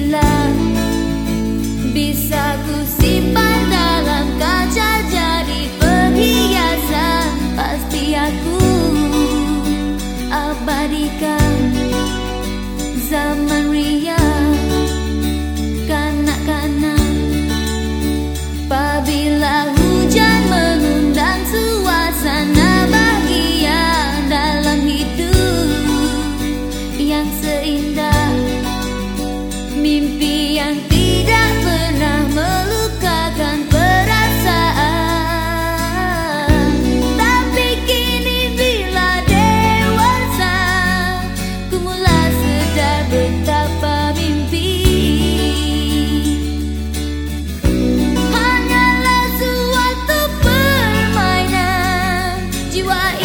love. は